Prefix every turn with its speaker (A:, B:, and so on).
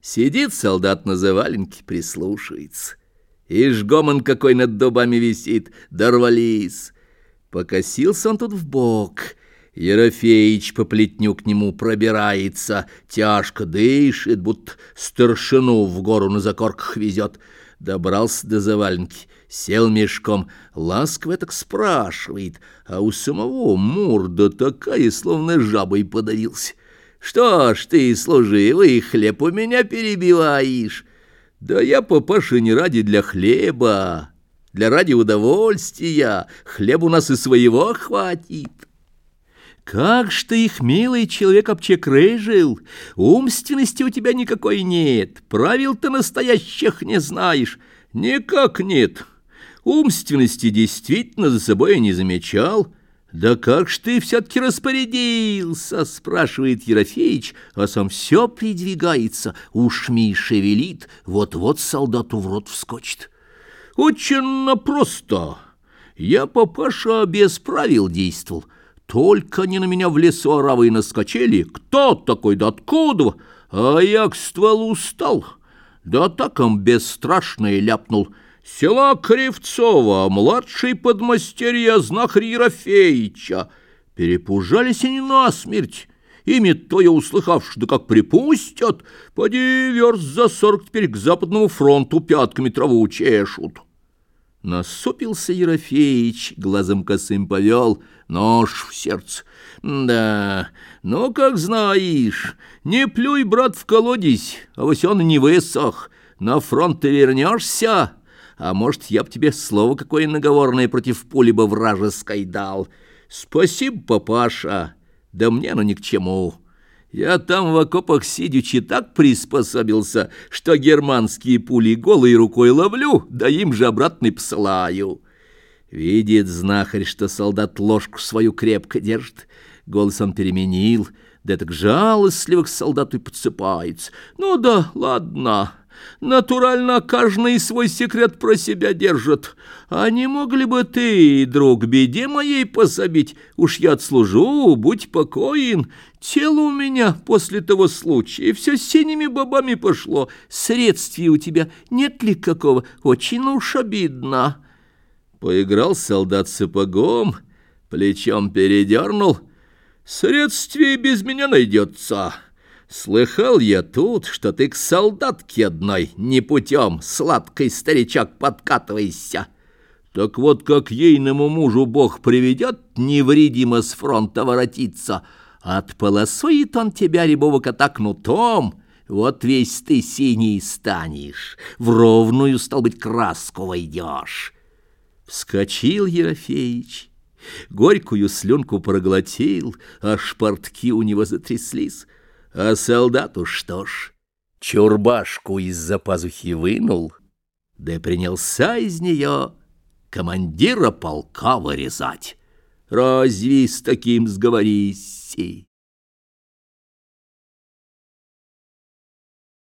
A: Сидит солдат на заваленке, прислушается. Ишь, гомон какой над дубами висит, дорвались. Покосился он тут в бок. Ерофеич по плетню к нему пробирается, тяжко дышит, будто старшину в гору на закорках везет. Добрался до заваленки, сел мешком, ласково так спрашивает, а у самого морда такая, словно жабой подавился. Что ж ты, служивый, хлеб у меня перебиваешь? Да я, папаша, не ради для хлеба, для ради удовольствия. Хлеб у нас и своего хватит. Как ж ты их, милый человек, обчекрыжил? Умственности у тебя никакой нет, правил ты настоящих не знаешь. Никак нет. Умственности действительно за собой не замечал. «Да как ж ты все-таки распорядился?» — спрашивает Ерофеич, а сам все придвигается, ушми шевелит, вот-вот солдату в рот вскочит. «Очень просто. Я, папаша, без правил действовал. Только не на меня в лесу оравы наскочили. Кто такой, да откуда? А я к стволу стал. Да так он бесстрашно ляпнул». Села Кривцова, младший подмастерья знахарь Ерофеича. Перепужались они насмерть. Ими то я услыхавши, да как припустят, поди верст за сорок теперь к западному фронту пятками траву чешут. Насупился Ерофеич, глазом косым повел, нож в сердце. Да, ну, как знаешь, не плюй, брат, в колодец, а вось он не высох. На фронт ты вернешься, а может, я б тебе слово какое наговорное против пули бы вражеской дал. Спасибо, папаша, да мне оно ни к чему. Я там в окопах сидячи так приспособился, что германские пули голой рукой ловлю, да им же обратно посылаю. Видит знахарь, что солдат ложку свою крепко держит, голос он переменил, да так жалостливо к солдату и подсыпается. Ну да, ладно, Натурально каждый свой секрет про себя держит. А не могли бы ты, друг, беде моей пособить? Уж я отслужу, будь покоен. Тело у меня после того случая все синими бобами пошло. Средствия у тебя нет ли какого? Очень уж обидно. Поиграл солдат сапогом, плечом передернул. Средствие без меня найдется. Слыхал я тут, что ты к солдатке одной не путем, сладкой старичок, подкатывайся. Так вот, как ейному мужу Бог приведет невредимо с фронта воротиться, отполосует он тебя, рябого кота, кнутом, вот весь ты синий станешь, в ровную, стал быть, краску войдешь. Вскочил Ерофеич, горькую слюнку проглотил, а шпортки у него затряслись. А солдату что ж, чурбашку из-за пазухи вынул, да принялся из нее командира полка вырезать. Разве с таким сговорись?